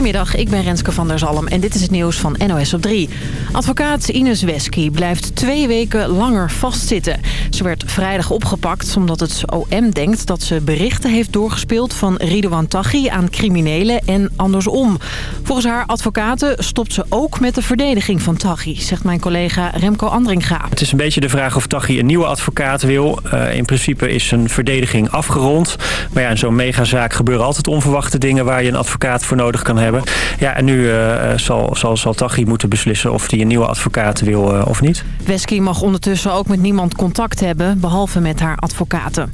Goedemiddag, ik ben Renske van der Zalm en dit is het nieuws van NOS op 3. Advocaat Ines Wesky blijft twee weken langer vastzitten. Ze werd vrijdag opgepakt omdat het OM denkt dat ze berichten heeft doorgespeeld van Ridouan Taghi aan criminelen en andersom. Volgens haar advocaten stopt ze ook met de verdediging van Taghi, zegt mijn collega Remco Andringa. Het is een beetje de vraag of Taghi een nieuwe advocaat wil. Uh, in principe is zijn verdediging afgerond. Maar ja, in zo'n megazaak gebeuren altijd onverwachte dingen waar je een advocaat voor nodig kan hebben. Ja, en nu uh, zal, zal, zal Taghi moeten beslissen of hij een nieuwe advocaat wil uh, of niet. Wesky mag ondertussen ook met niemand contact hebben, behalve met haar advocaten.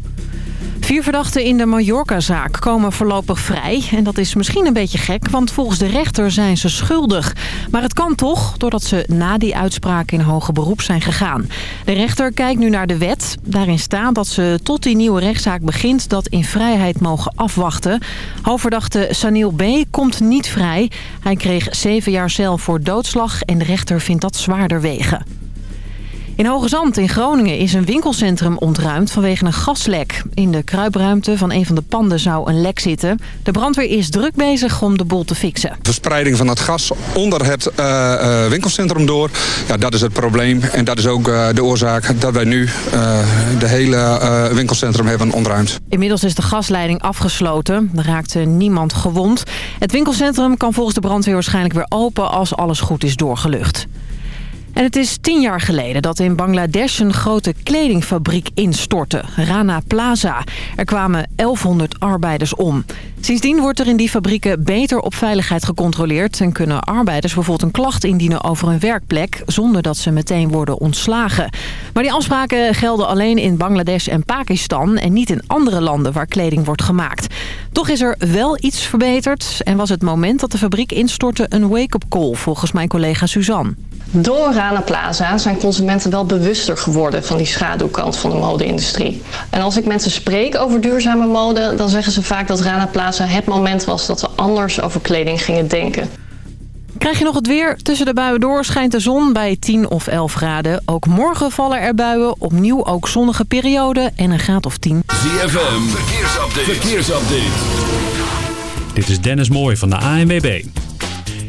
Vier verdachten in de Mallorca-zaak komen voorlopig vrij. En dat is misschien een beetje gek, want volgens de rechter zijn ze schuldig. Maar het kan toch, doordat ze na die uitspraak in hoger beroep zijn gegaan. De rechter kijkt nu naar de wet. Daarin staat dat ze tot die nieuwe rechtszaak begint dat in vrijheid mogen afwachten. Hoofdverdachte Sanil B. komt niet vrij. Hij kreeg zeven jaar cel voor doodslag en de rechter vindt dat zwaarder wegen. In Hoge Zand in Groningen is een winkelcentrum ontruimd vanwege een gaslek. In de kruipruimte van een van de panden zou een lek zitten. De brandweer is druk bezig om de boel te fixen. Verspreiding van het gas onder het uh, uh, winkelcentrum door, ja, dat is het probleem. En dat is ook uh, de oorzaak dat wij nu de hele winkelcentrum hebben ontruimd. Inmiddels is de gasleiding afgesloten. Er raakte niemand gewond. Het winkelcentrum kan volgens de brandweer waarschijnlijk weer open als alles goed is doorgelucht. En het is tien jaar geleden dat in Bangladesh een grote kledingfabriek instortte. Rana Plaza. Er kwamen 1100 arbeiders om. Sindsdien wordt er in die fabrieken beter op veiligheid gecontroleerd... en kunnen arbeiders bijvoorbeeld een klacht indienen over een werkplek... zonder dat ze meteen worden ontslagen. Maar die afspraken gelden alleen in Bangladesh en Pakistan... en niet in andere landen waar kleding wordt gemaakt. Toch is er wel iets verbeterd... en was het moment dat de fabriek instortte een wake-up call... volgens mijn collega Suzanne. Door Rana Plaza zijn consumenten wel bewuster geworden van die schaduwkant van de mode-industrie. En als ik mensen spreek over duurzame mode, dan zeggen ze vaak dat Rana Plaza het moment was dat we anders over kleding gingen denken. Krijg je nog het weer? Tussen de buien door schijnt de zon bij 10 of 11 graden. Ook morgen vallen er buien. Opnieuw ook zonnige periode en een graad of 10. ZFM, verkeersupdate. verkeersupdate. Dit is Dennis Mooij van de ANWB.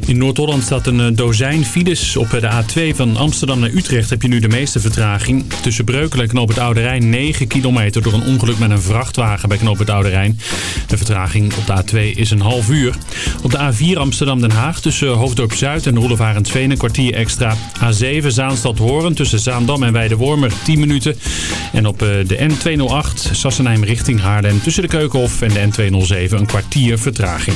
In Noord-Holland staat een eh, dozijn files. Op de A2 van Amsterdam naar Utrecht heb je nu de meeste vertraging. Tussen Breukelen en Knoop het Oude Rijn 9 kilometer door een ongeluk met een vrachtwagen bij Knoop het Oude Rijn. De vertraging op de A2 is een half uur. Op de A4 Amsterdam-Den Haag tussen Hoofddorp Zuid en Roelevarensveen een kwartier extra. A7 Zaanstad-Horen tussen Zaandam en Weidewormer 10 minuten. En op eh, de N208 Sassenheim richting Haarlem tussen de Keukenhof en de N207 een kwartier vertraging.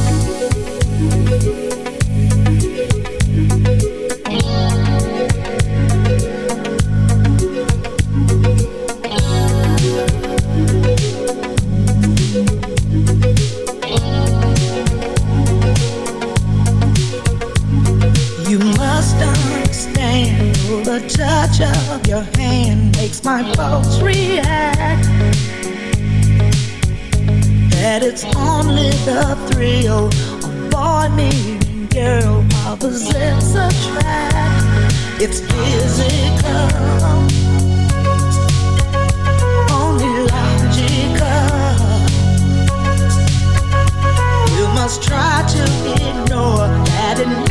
The touch of your hand makes my pulse react. That it's only the thrill of boy meeting girl opposites attract. It's physical, only logical. You must try to ignore that it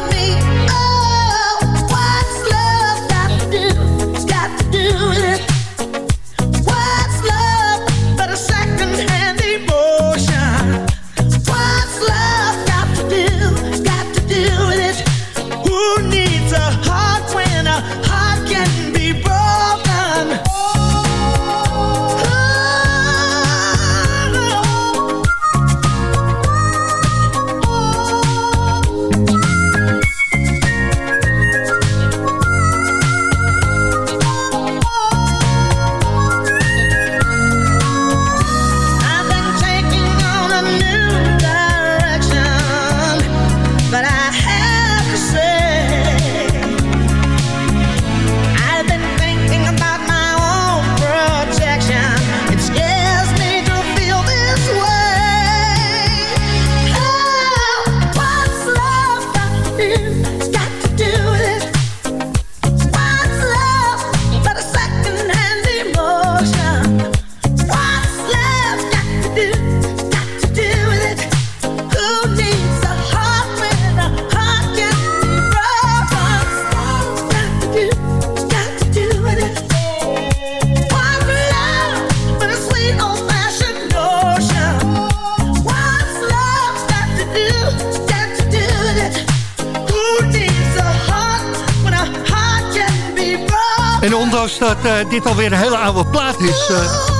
dit alweer een hele oude plaat is... Uh,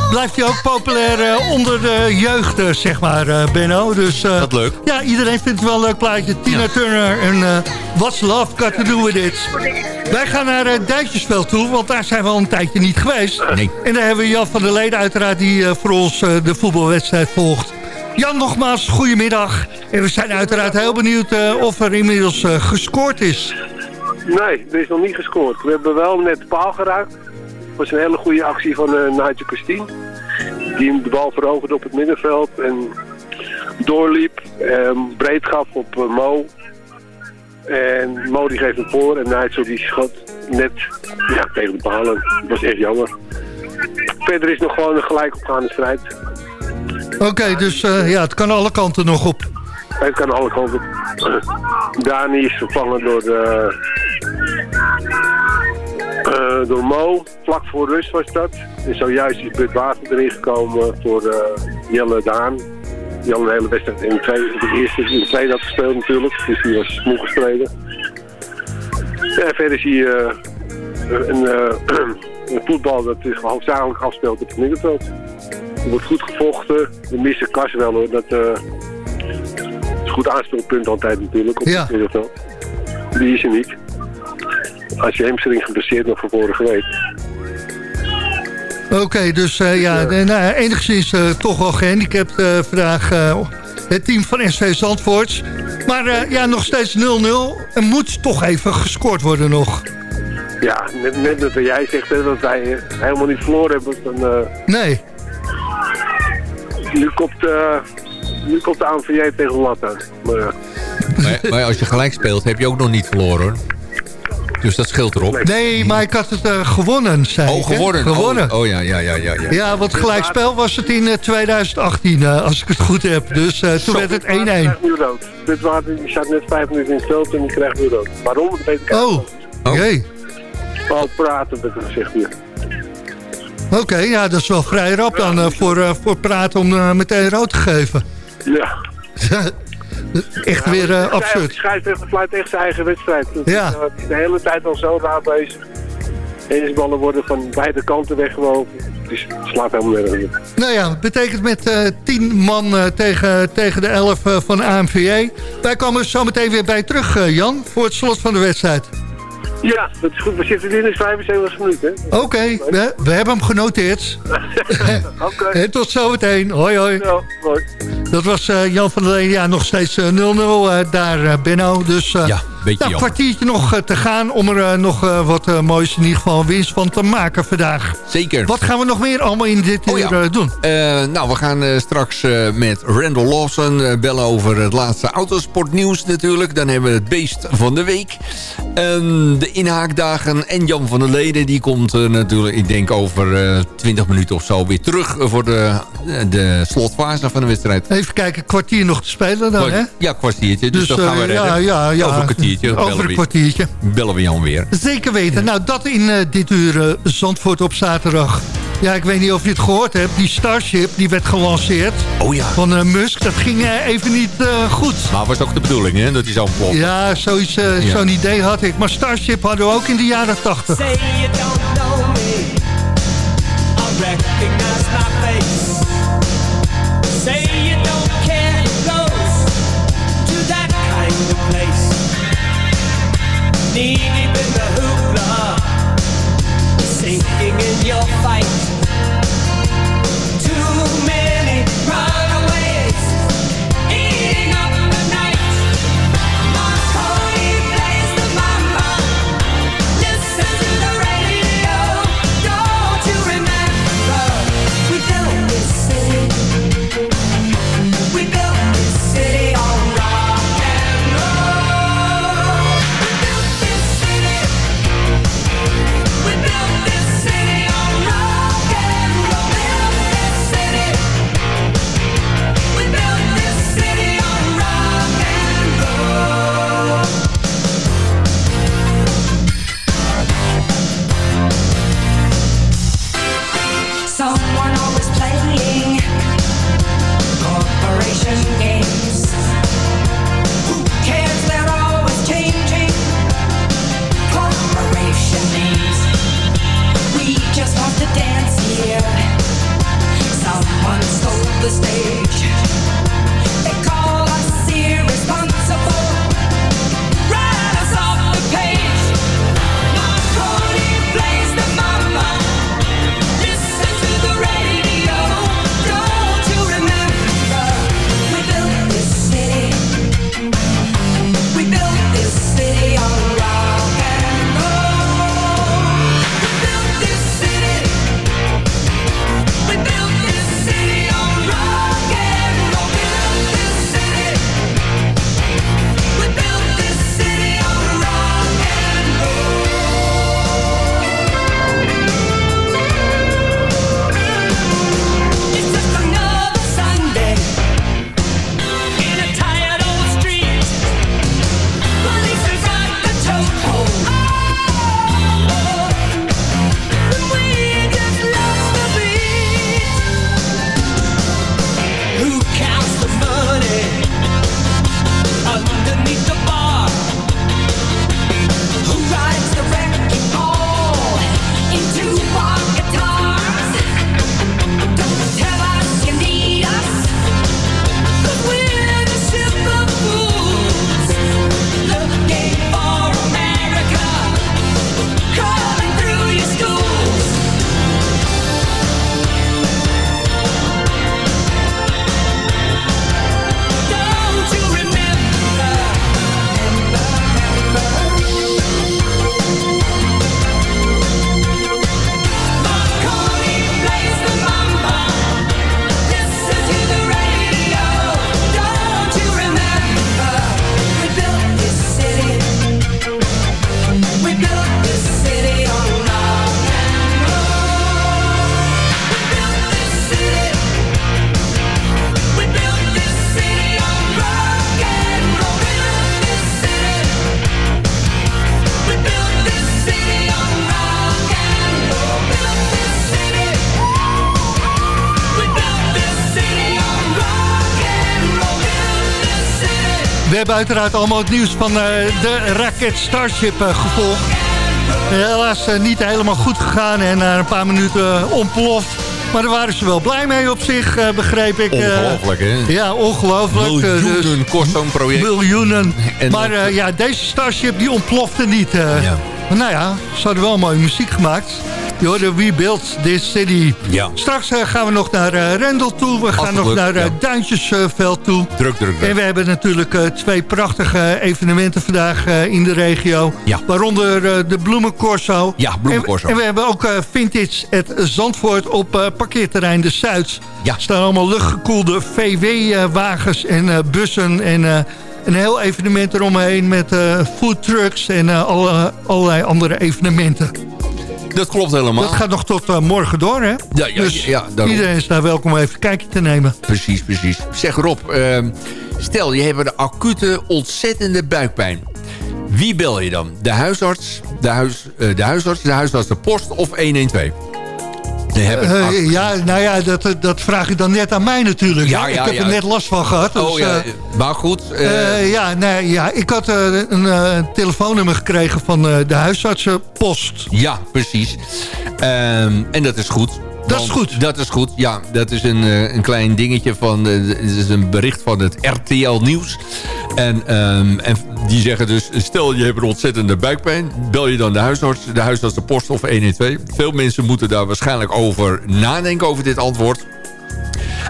blijft hij ook populair uh, onder de jeugd, zeg maar, Benno. Dus, dat leuk. Ja, iedereen vindt het wel een leuk plaatje. Tina ja. Turner en What's Love Got To Do With It. Wij gaan naar uh, Duitsersveld toe, want daar zijn we al een tijdje niet geweest. Nee. En daar hebben we Jan van der Leden uiteraard die voor ons de voetbalwedstrijd volgt. Jan, nogmaals, goedemiddag. En we zijn uiteraard heel benieuwd of er inmiddels gescoord is. Nee, er is nog niet gescoord. We hebben wel net paal geraakt. Was een hele goede actie van uh, Nigel Christine. Die de bal veroverde op het middenveld en doorliep. En breed gaf op uh, Mo. En Mo die geeft hem voor en Nigel die schot net ja, tegen de palen. Dat was echt jammer. Verder is nog gewoon een gelijk opgaande strijd. Oké, dus uh, ja, het kan alle kanten nog op. Het kan alle kanten op. Dani is vervangen door de, uh, door Mo, vlak voor rust was dat. En zojuist is Bud Water erin gekomen voor uh, Jelle Daan. Die al een hele wedstrijd in de, eerste in de tweede had gespeeld natuurlijk. Dus die was moe gestreden. En verder zie je uh, een, een, voetbal dat zich hoofdzakelijk afspeelt op het middenveld. Er wordt goed gevochten. We missen Kas wel hoor. Dat is goed aanspeelpunt altijd natuurlijk op ja. het middenveld. Die is er niet als je hamstring geblesseerd nog van vorige week. Oké, okay, dus uh, ja, uh, nou, enigszins uh, toch wel gehandicapt vandaag het team van SV Zandvoort. Maar ja, nog steeds 0-0. Er moet toch even gescoord worden nog. Ja, net, net dat jij zegt hè, dat wij helemaal niet verloren hebben. Dan, nee. Nu komt, nu komt de ANVJ tegen lat aan. Maar, maar, maar als je gelijk speelt heb je ook nog niet verloren hoor. Dus dat scheelt erop. Nee, maar ik had het uh, gewonnen, zei Oh, gewonnen. gewonnen. Oh, oh, ja, ja, ja, ja, ja. Ja, want gelijkspel was het in uh, 2018, uh, als ik het goed heb. Dus uh, toen werd het 1-1. Dit water staat net vijf minuten in het veld en die krijgt nu rood. Waarom? Dat weet ik Oh, oké. Okay. Al praten, werd er gezegd hier. Oké, okay, ja, dat is wel vrij rap dan uh, voor, uh, voor praten om uh, meteen rood te geven. Ja. Echt ja, weer uh, absurd. Scheidsrechter fluit tegen zijn eigen wedstrijd. Dat ja. is, uh, is de hele tijd al zo raar bezig. Deze ballen worden van beide kanten weggewogen. Dus het slaat helemaal nergens op. Nou ja, betekent met uh, 10 man uh, tegen, tegen de 11 uh, van de AMVJ. Wij komen zo meteen weer bij terug, Jan, voor het slot van de wedstrijd. Ja, dat is goed. We zitten in de 75 minuten. Oké, okay, we, we, hebben hem genoteerd. Oké. Okay. En tot zometeen. Hoi, hoi. Ja, hoi. Dat was uh, Jan van der Leen. Ja, nog steeds 0-0 uh, uh, daar, Benno. Dus ja, nou, een kwartiertje nog te gaan om er nog wat moois in ieder geval winst van te maken vandaag. Zeker. Wat gaan we nog meer allemaal in dit oh, uur ja. doen? nou, we gaan straks met Randall Lawson bellen over het laatste autosportnieuws natuurlijk. Dan hebben we het beest van de week. de inhaakdagen en Jan van der Leden. Die komt natuurlijk, ik denk over uh, 20 minuten of zo weer terug voor de, de slotfase van de wedstrijd. Even kijken, kwartier nog te spelen dan, hè? Ja, kwartiertje. Dus, dus dat gaan we redden. Ja, ja, ja. Over een kwartiertje. Over een kwartiertje. Bellen we Jan weer. Zeker weten. Ja. Nou, dat in uh, dit uur Zandvoort op zaterdag. Ja, ik weet niet of je het gehoord hebt. Die Starship, die werd gelanceerd. Oh ja. Van uh, Musk. Dat ging uh, even niet uh, goed. Maar was ook de bedoeling, hè? Dat hij zo ontploft. Ja, zoiets, ja. zo'n idee had ik. Maar Starship hadden we ook in de jaren 80. Say you don't know me. I recognize my face. Fight. Hebben uiteraard allemaal het nieuws van eh, de raket Starship uh, gevolgd. Helaas uh, niet helemaal goed gegaan en na een paar minuten ontploft. Maar daar waren ze wel blij mee op zich, begreep ik. Ongelooflijk, hè? Ja, ongelooflijk. Miljoenen dus, kost zo'n project. Miljoenen. En maar ja, deze Starship die ontplofte niet. Ja. Maar nou ja, ze hadden wel mooie muziek gemaakt. Je de We Build This City. Ja. Straks uh, gaan we nog naar uh, Rendel toe. We gaan nog naar uh, ja. Duintjesveld toe. Druk, druk, druk. En we hebben natuurlijk twee prachtige evenementen vandaag in de regio. Ja. Waaronder de Bloemencorso. Ja, Bloemencorso. En, en, we hebben ook Vintage het Zandvoort op parkeerterrein De Zuid. Ja. Er staan allemaal luchtgekoelde VW-wagens en bussen en... een heel evenement eromheen met foodtrucks en alle, allerlei andere evenementen. Dat klopt helemaal. Dat gaat nog tot uh, morgen door, hè? Ja, ja, dus ja, iedereen is daar welkom om even een kijkje te nemen. Precies, precies. Zeg Rob, uh, stel je hebt een acute, ontzettende buikpijn. Wie bel je dan? De huisarts, de, huis, uh, de huisarts, de huisarts, de post of 112? Uh, ja, nou ja, dat, dat vraag je dan net aan mij natuurlijk. Ja, ja, ik heb ja. er net last van gehad. Dus, oh, ja. Maar goed. Uh, ja, nee, ja, ik had een telefoonnummer gekregen van de huisartsenpost. Ja, precies. Um, en dat is goed. Dat is goed. Dat is goed, ja. Dat is een, een klein dingetje van... Het is een bericht van het RTL Nieuws. En, um, en die zeggen dus... Stel je hebt een ontzettende buikpijn. Bel je dan de huisarts. De huisarts de post of 112. Veel mensen moeten daar waarschijnlijk over nadenken over dit antwoord.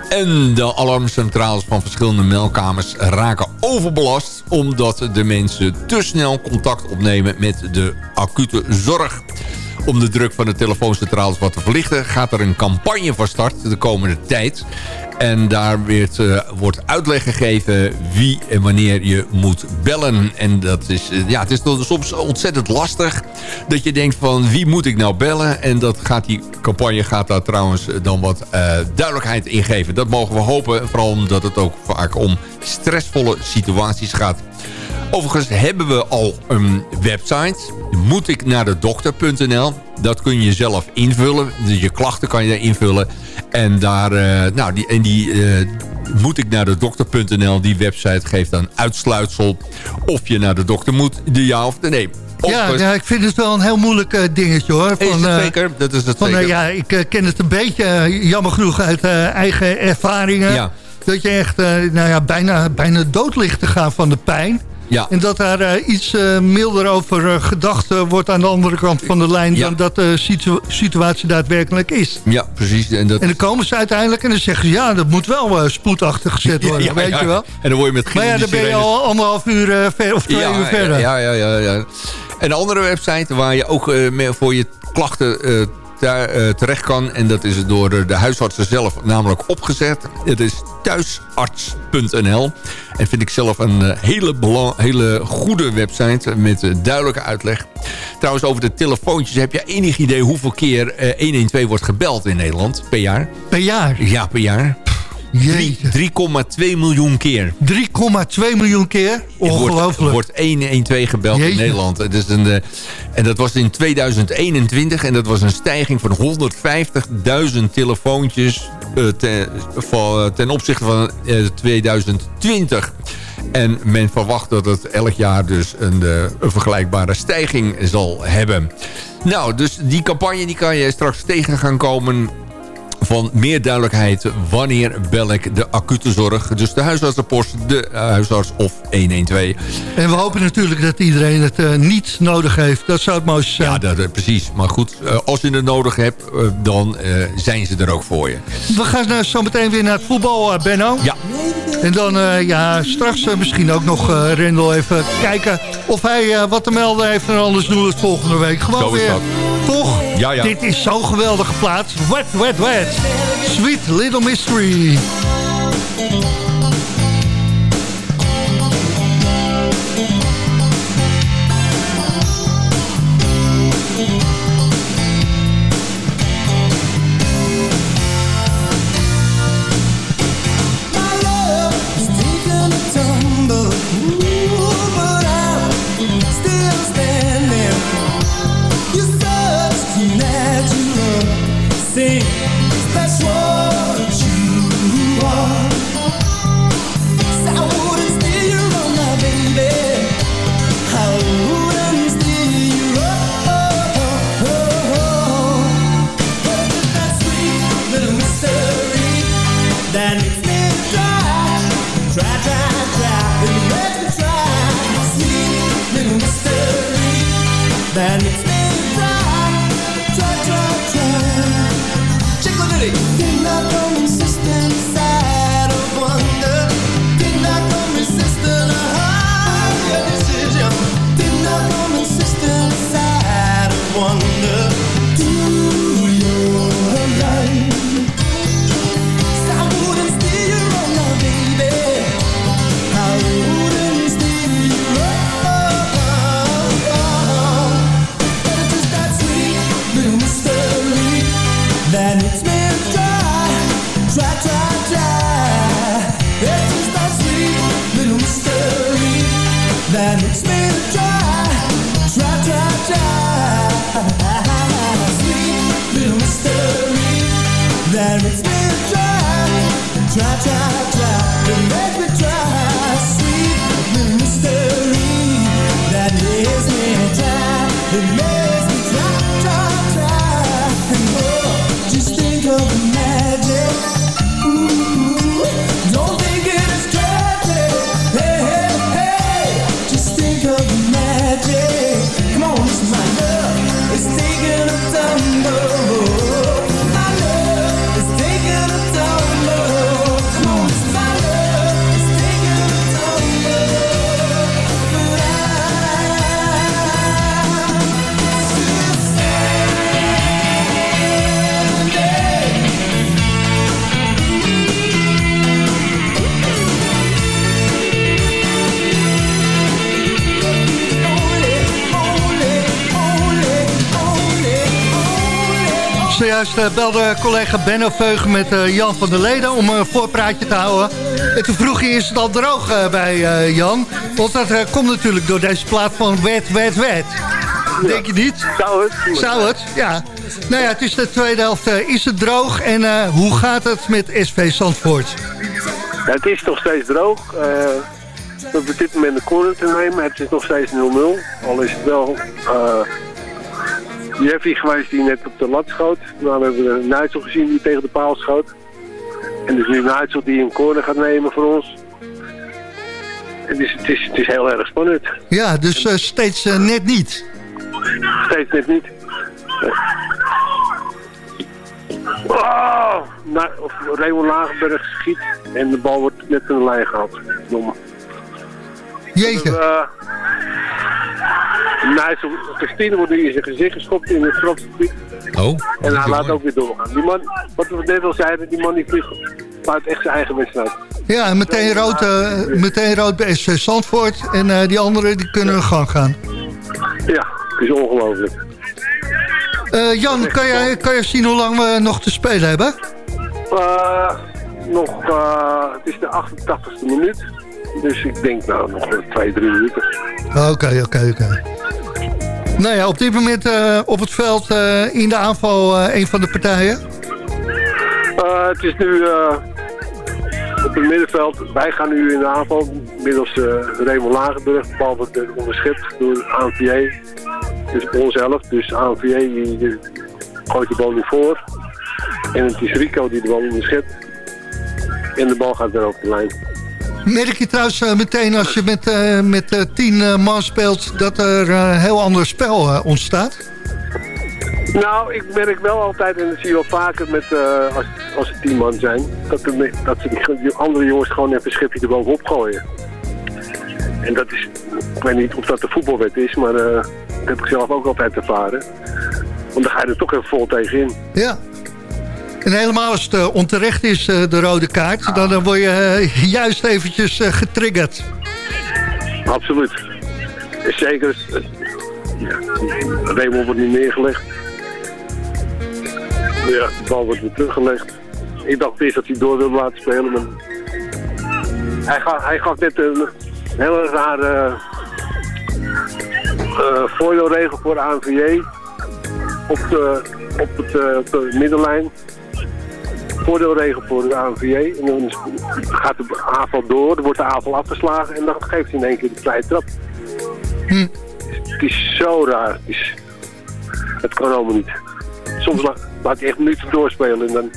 En de alarmcentrales van verschillende meldkamers raken overbelast... omdat de mensen te snel contact opnemen met de acute zorg. Om de druk van de telefooncentrales wat te verlichten... gaat er een campagne van start de komende tijd. En daar werd, uh, wordt uitleg gegeven wie en wanneer je moet bellen. En dat is, uh, ja, het is soms ontzettend lastig. Dat je denkt van wie moet ik nou bellen? En dat gaat die campagne gaat daar trouwens dan wat duidelijkheid in geven. Dat mogen we hopen. Vooral omdat het ook vaak om stressvolle situaties gaat. Overigens hebben we al een website. Moet ik naar de dokter.nl. Dat kun je zelf invullen. Dus je klachten kan je daar invullen. En daar, uh, nou, die, en die uh, moet ik naar de dokter.nl. Die website geeft dan uitsluitsel of je naar de dokter moet. De ja of de nee. Ja, ja, ik vind het wel een heel moeilijk uh, dingetje hoor. Van, is het zeker? Dat is het van, zeker. ja, ik ken het een beetje, jammer genoeg, uit eigen ervaringen. Ja. Dat je echt nou ja, bijna, bijna dood ligt te gaan van de pijn. Ja. En dat daar uh, iets uh, milder over uh, gedacht wordt aan de andere kant van de lijn... Ja. dan dat de situ situatie daadwerkelijk is. Ja, precies. En, dat... en dan komen ze uiteindelijk en dan zeggen ze... ja, dat moet wel spoedachtig gezet worden, ja, weet je wel. En dan word je met Maar ja, dan ben je al anderhalf uur ver, of twee ja, uur verder. Ja, ja, ja, ja. Een andere website waar je ook voor je klachten daar uh, terecht kan. En dat is door de huisartsen zelf namelijk opgezet. Het is thuisarts.nl. En vind ik zelf een uh, hele, hele goede website met duidelijke uitleg. Trouwens, over de telefoontjes. Heb je enig idee hoeveel keer 112 wordt gebeld in Nederland per jaar? Per jaar? Ja, per jaar. 3,2 miljoen keer. 3,2 miljoen keer? Ongelooflijk. Er wordt, wordt 112 gebeld Jeetje. in Nederland. Het is een, uh, en dat was in 2021. En dat was een stijging van 150.000 telefoontjes uh, ten, van, ten opzichte van uh, 2020. En men verwacht dat het elk jaar dus een, een vergelijkbare stijging zal hebben. Nou, dus die campagne die kan je straks tegen gaan komen van meer duidelijkheid wanneer bel ik de acute zorg. Dus de huisartsenpost, de huisarts of 112. En we hopen natuurlijk dat iedereen het uh, niet nodig heeft. Dat zou het mooiste zijn. Ja, dat, uh, precies. Maar goed, uh, als je het nodig hebt, dan zijn ze er ook voor je. We gaan zo meteen weer naar het voetbal, Benno. Ja. En dan ja, straks misschien ook nog Rendel even kijken of hij wat te melden heeft. En anders doen we het volgende week. Gewoon zo weer. Dat. Toch? Ja, ja. Dit is zo'n geweldige plaats. Wet, wet, wet. Sweet Little Mystery. That's what you made Zojuist eh, belde collega Benno Veugen met eh, Jan van der Leden om een voorpraatje te houden. En toen vroeg hij, is het al droog eh, bij Jan? Want dat komt natuurlijk door deze plaat van Wet, Wet, Wet. Denk je niet? Zou het? Zou het? Ja. Nou ja, het is de tweede helft. is het droog? En hoe gaat het met SV Zandvoort? Het is nog steeds droog. We hebben op dit moment de corner te nemen. Het is nog steeds 0-0. Al is het wel uh, Jeffy geweest die net op de lat schoot. Nou, we hebben een Nuitsel gezien die tegen de paal schoot. En dus nu een Nuitsel die een corner gaat nemen voor ons. Het is, het is, het is heel erg spannend. Ja, dus eh, steeds eh, net niet. Steeds net niet. Oh, nou, Raymond Lagenberg schiet en de bal wordt net in de lijn gehaald. Domme. Jeetje. Uh, Nijssel Christine wordt nu in zijn gezicht geschopt in het strafgebied. Oh, En hij laat ook weer doorgaan. Die man, wat we net al zeiden, die man die vliegt buiten echt zijn eigen wedstrijd. Ja, en meteen rood, eh, meteen rood bij SV Zandvoort. En eh, die anderen die kunnen hun gang gaan. Ja, het is ongelooflijk. Eh, Jan, kan je, kan je zien hoe lang we nog te spelen hebben? Uh, nog, uh, het is de 88ste minuut. Dus ik denk nou nog twee, drie minuten. Oké, oké, oké. Nou ja, op dit moment uh, op het veld uh, in de aanval uh, een van de partijen? het is nu op het middenveld. Wij gaan nu in de aanval. Middels Raymond Lagenburg. De bal wordt onderschept door ANVA. Dus op ons. Dus ANVA die, die gooit de bal nu voor. En het is Rico die de bal onderschept. En de bal gaat weer over de lijn. Merk je trouwens uh, meteen als je met, uh, met uh, tien man speelt... dat er een heel ander spel ontstaat? Nou, ik merk wel altijd, en dat zie je wel vaker met, als, als het tien man zijn... dat, de, dat ze die, andere jongens gewoon even een schipje erbovenop gooien. En dat is, ik weet niet of dat de voetbalwet is, maar dat heb ik zelf ook altijd ervaren. Want dan ga je er toch even vol tegenin. Ja, en helemaal als het uh, onterecht is, uh, de rode kaart... dan uh, word je eh, juist eventjes getriggerd. Absoluut. Zeker. Ja, Raymond wordt niet neergelegd. Ja, de bal wordt weer teruggelegd. Ik dacht eerst dat hij door wilde laten spelen. Maar hij, gaf, hij gaf net een hele rare voordeelregel voor de ANVJ. Op de, op, het, op de middenlijn voordeelregel voor de ANVJ. En dan gaat de aanval door, dan wordt de aanval afgeslagen en dan geeft hij in één keer de vrije trap. Hm. Het is zo raar. Het, is, het kan allemaal niet. Soms laat, laat hij echt minuten doorspelen en dan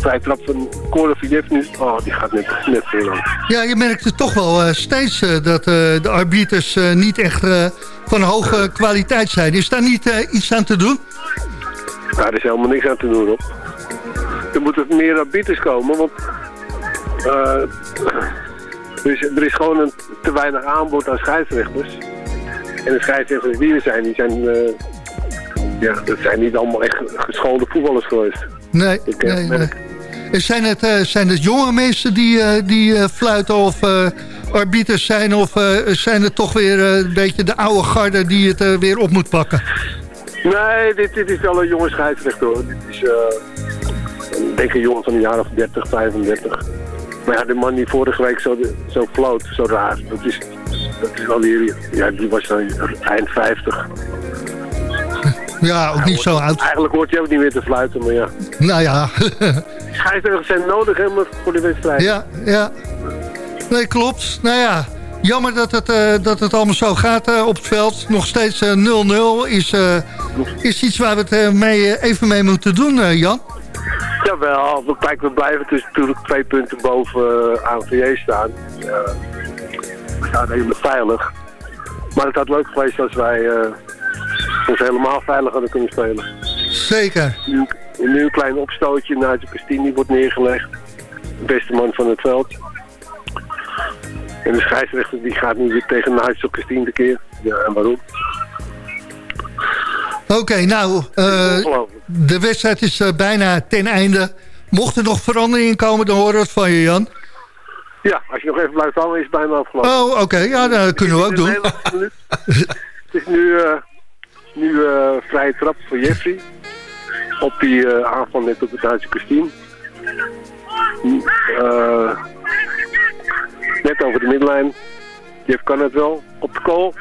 vrije trap van Korofiev nu. Oh, die gaat net, net veel lang. Ja, je merkt het toch wel uh, steeds uh, dat uh, de arbiters niet echt van hoge kwaliteit zijn. Is daar niet iets aan te doen? Daar is helemaal niks aan te doen, op er moeten meer arbiters komen, want uh, er, is, er is gewoon een, te weinig aanbod aan scheidsrechters. En de scheidsrechters die er zijn, die zijn, uh, ja, dat zijn niet allemaal echt geschoolde voetballers geweest. Nee, Ik, nee, nee. Zijn het, uh, zijn het jonge mensen die, die fluiten of arbiters zijn? Of zijn het toch weer een beetje de oude garde die het weer op moet pakken? Nee, dit, dit is wel een jonge scheidsrechter hoor. Dit is, eh, ik denk een jongen van een jaar of 30, 35. Maar ja, de man die vorige week zo, zo floot, zo raar, dat is, dat is ja, die was dan eind 50. Ja, ook niet zo oud. Eigenlijk hoort hij ook niet meer te fluiten, maar ja. Nou ja. Scheidsrechters zijn nodig helemaal voor de wedstrijd. ja, ja. Nee, klopt. Nou ja, jammer dat het, eh, dat het allemaal zo gaat eh, op het veld. Nog steeds eh, 0-0 is, eh, is iets waar we het mee, even mee moeten doen, Jan. Jawel, we, kijk, we blijven dus natuurlijk twee punten boven uh, ANVJ staan. Uh, we staan helemaal veilig. Maar het had leuk geweest als wij eh, ons helemaal veilig hadden kunnen spelen. Zeker. Nu, nu een klein opstootje, Nigel Castini wordt neergelegd. De beste man van het veld. En de scheidsrechter die gaat nu weer tegen Nigel Castini de keer. Ja, en waarom? Oké, nou, eh, de wedstrijd is eh, bijna ten einde. Mocht er nog veranderingen komen, dan horen we het van je, Jan. Ja, als je nog even blijft hangen is het bijna afgelopen. Oh, oké, ja, dat kunnen we ook doen. Het is nu, eh, nu vrije trap voor Jeffrey. Op die aanval net op het Duitse. Eh, net over de middenlijn. Jeff kan het wel. Op de goal.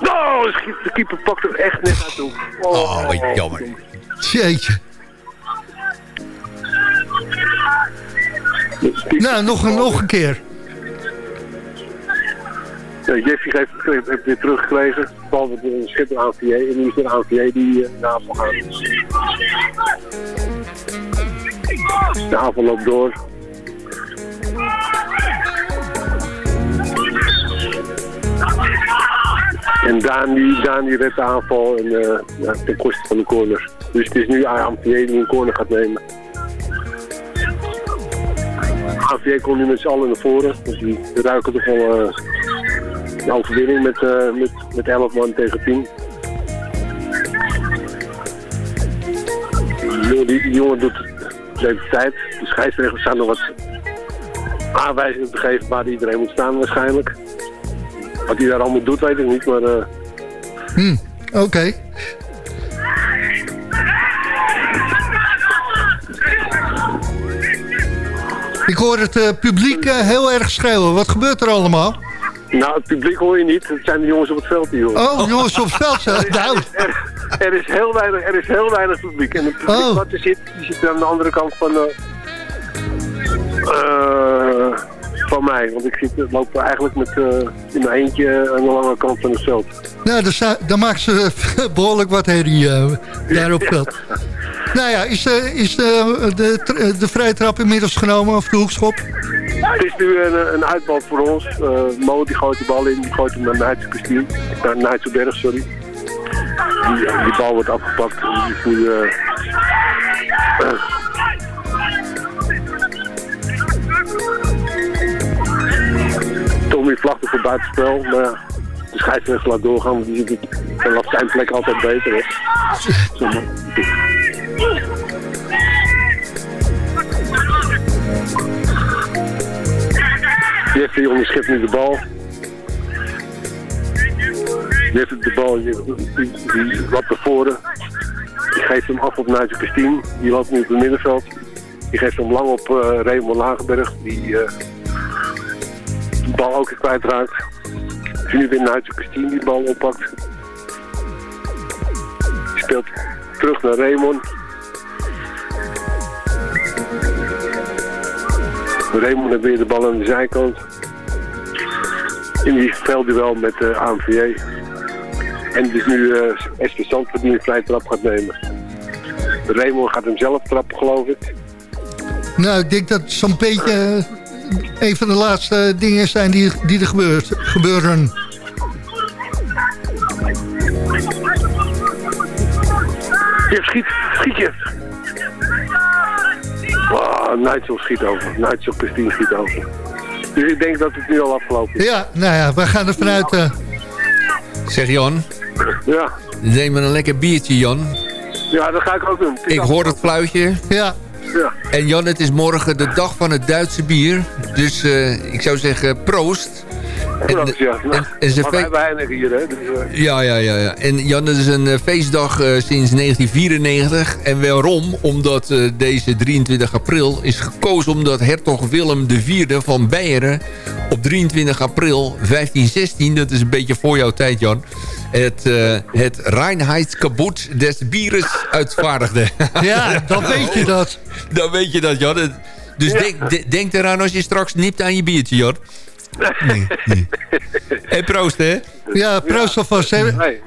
Nou, de keeper pakt er echt net naartoe. Oh, wat jammer. Jeetje. Nou, nog een, nog een keer. Ja, Jeffrey heeft, heeft, heeft weer teruggekregen. De bal wordt een schipper AVJ. En nu is er AVJ die eh, de aanval gaat. De aanval loopt door. En Daan die redt de aanval en, eh, ja, ten koste van de corner. Dus het is nu AVJ die een corner gaat nemen. AVJ komt nu met z'n allen naar voren. Dus die ruiken toch wel eh, een overwinning met, eh, met, met 11 man tegen 10. Die jongen, doet de tijd. De scheidsrechters staan nog wat aanwijzingen te geven waar iedereen moet staan waarschijnlijk. Wat hij daar allemaal doet weet ik niet, maar eh, Hm, oké. Ik hoor het eh, publiek eh, heel erg schreeuwen. Wat gebeurt er allemaal? nou het publiek hoor je niet. Het zijn de jongens op het veld die horen. Oh, jongens op het veld. zo. Nou, Er, er, is heel weinig, er is heel weinig publiek. En het publiek Oh. wat er zit, die zit aan de andere kant van, eh, van mij. Want ik zit, loop eigenlijk met, eh, in mijn eentje aan de lange kant van het veld. nou dan, sta- dan maakt ze behoorlijk wat herrie eh, daar op het veld. Nou ja, is, de, is de, de, de vrije trap inmiddels genomen of de hoekschop? Het is nu een, een uitbal voor ons. Eh, Mo die gooit de bal in, die gooit hem naar Nijtse kostuum. Naar Nijtse berg, sorry. Die, die bal wordt afgepakt. en Die is eh, Tommy vlagde voor buitenspel, maar de scheidsrechter laat doorgaan, die ziet het vanaf zijn plek altijd beter. Maar. Jeffrey onderschept nu de bal. Jeffrey de bal, die, loopt naar voren. Die geeft hem af op Nigel Christine. Die loopt nu op het middenveld. Die geeft hem lang op eh Raymond Lagenberg. Die de bal ook weer kwijtraakt. Dus nu weer Nigel Christine die bal oppakt. Speelt terug naar Raymond. Raymond heeft weer de bal aan de zijkant. In die veldduel met de AMVJ. En is nu uh, Esther Zandvoort die een vrije trap gaat nemen. Raymond gaat hem zelf trappen, geloof ik. Nou, ik denk dat zo'n beetje eh, een van de laatste dingen zijn die, die er gebeurt, gebeuren. Je schiet, schiet je. Oh, Nigel schiet over. Nigel Christine schiet over. Dus ik denk dat het nu al afgelopen is. Ja, nou ja, we gaan er vanuit... eh, Zeg Jan, Ja, neem maar een lekker biertje Jan. ja dat ga ik ook doen. Is Ik hoor het fluitje. ja, Ja. En Jan, het is morgen de dag van het Duitse bier. Dus eh, ik zou zeggen proost. Ja. en- en ze maar fe- wij weinig hier, hè. Dus, eh, Ja, ja, ja, ja. En Jan, dat is een eh, feestdag sinds 1994. En waarom? Omdat deze 23 april is gekozen omdat hertog Willem IV van Beieren... op 23 april 1516, dat is een beetje voor jouw tijd, Jan... het, eh het des Bieres uitvaardigde. Ja, dan weet je dat. Dan weet je dat, Jan. Dus denk, de- denk eraan als je straks nipt aan je biertje, Jan. Nee, nee. En proost, hè? Ja, proost alvast. hè.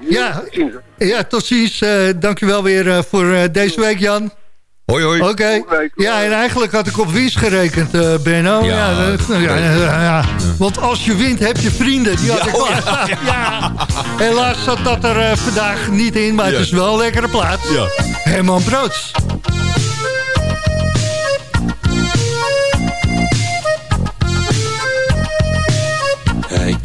Ja, tot ziens. ja, tot ziens. Eh, dankjewel weer eh, voor deze week, Jan. Hoi, hoi. Oké. Ja, en eigenlijk had ik op winst gerekend, eh Benno. Ja, Ja, dat- ja, ja, ja. Want als je wint, heb je vrienden. Die had ik oh, ja. Helaas zat dat er eh, vandaag niet in, maar Ja. het is wel een lekkere plaat. Ja. Herman Broods.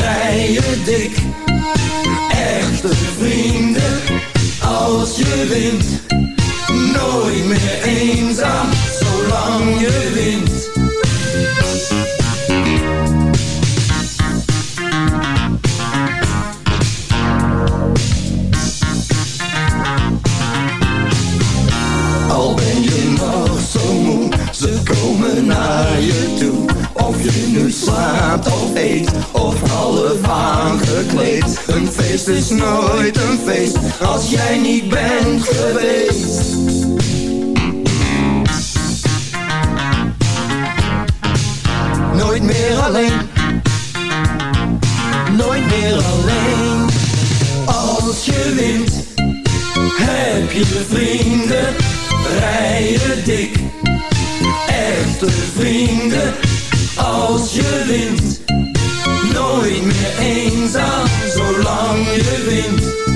rijden dik. Echte vrienden, als je wint. Nooit meer eenzaam, zolang je wint. Of eet, of half aangekleed. Een feest is nooit een feest, als jij niet bent geweest. Nooit meer alleen, nooit meer alleen. Als je wint, heb je vrienden, rijden dik. Echte vrienden, als je wint. Nooit meer eenzaam, zolang je wint.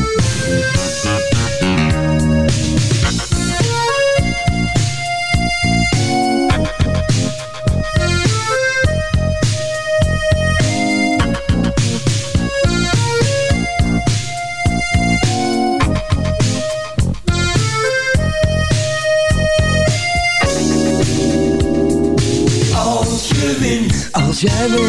Als jij wint,